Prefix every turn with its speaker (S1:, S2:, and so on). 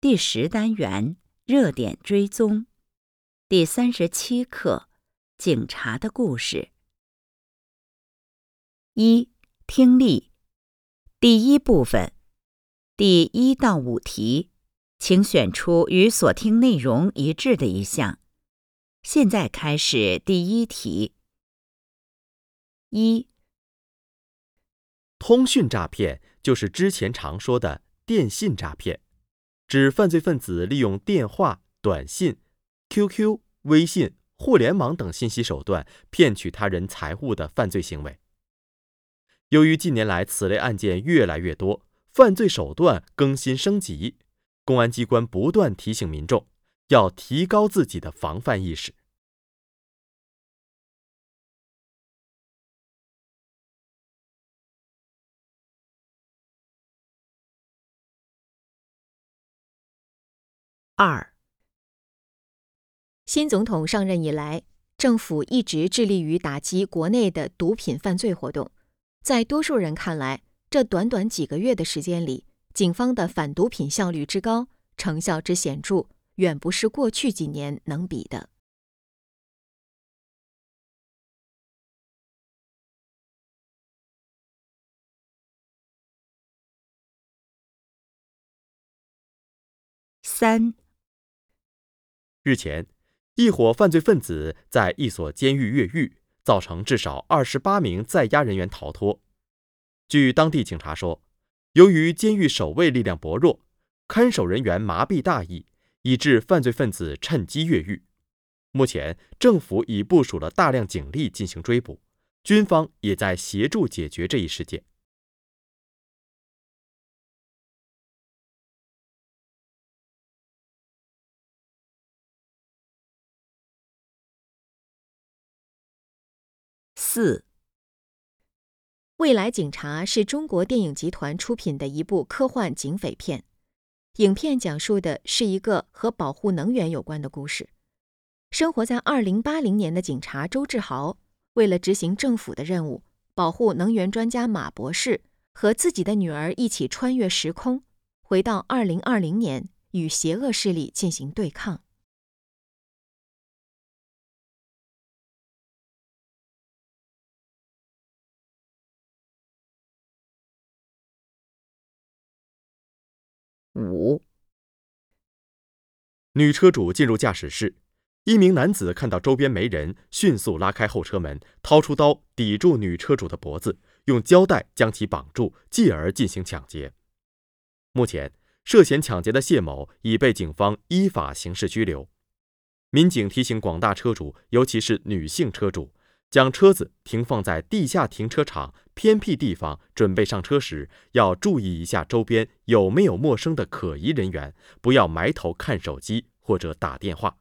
S1: 第十单元热点追踪，第三十七课：警察的故事。一、听力，第一部分，第一到五题，请选出与所听内容一致的一项。现在开始第一题。一、
S2: 通讯诈骗就是之前常说的电信诈骗。指犯罪分子利用电话、短信、QQ、微信、互联网等信息手段骗取他人财物的犯罪行为。由于近年来此类案件越来越多，犯罪手段更新升级，公安机关不断提醒民众要提高自己的防范意识。
S1: 二，
S3: 新总统上任以来，政府一直致力于打击国内的毒品犯罪活动。在多数人看来，这短短几个月的时间里，警方的反毒品效率之高、成效之显著，远不是过去几年能比的。
S1: 三。
S2: 日前，一伙犯罪分子在一所监狱越狱，造成至少二十八名在押人员逃脱。据当地警察说，由于监狱守卫力量薄弱，看守人员麻痹大意，以致犯罪分子趁机越狱。目前，政府已部署了大量警力进行追捕，军方也在协助解决这一事件。
S1: 四，
S3: 未来警察是中国电影集团出品的一部科幻警匪片。影片讲述的是一个和保护能源有关的故事。生活在二零八零年的警察周志豪，为了执行政府的任务，保护能源专家马博士，和自己的女儿一起穿越时空，回到二零二零年，与邪恶势力进行对抗。
S1: 五，
S2: 女车主进入驾驶室，一名男子看到周边没人，迅速拉开后车门，掏出刀抵住女车主的脖子，用胶带将其绑住，继而进行抢劫。目前，涉嫌抢劫的谢某已被警方依法刑事拘留。民警提醒广大车主，尤其是女性车主。将车子停放在地下停车场偏僻地方，准备上车时要注意一下周边有没有陌生的可疑人员，不要埋头看手机或者打电话。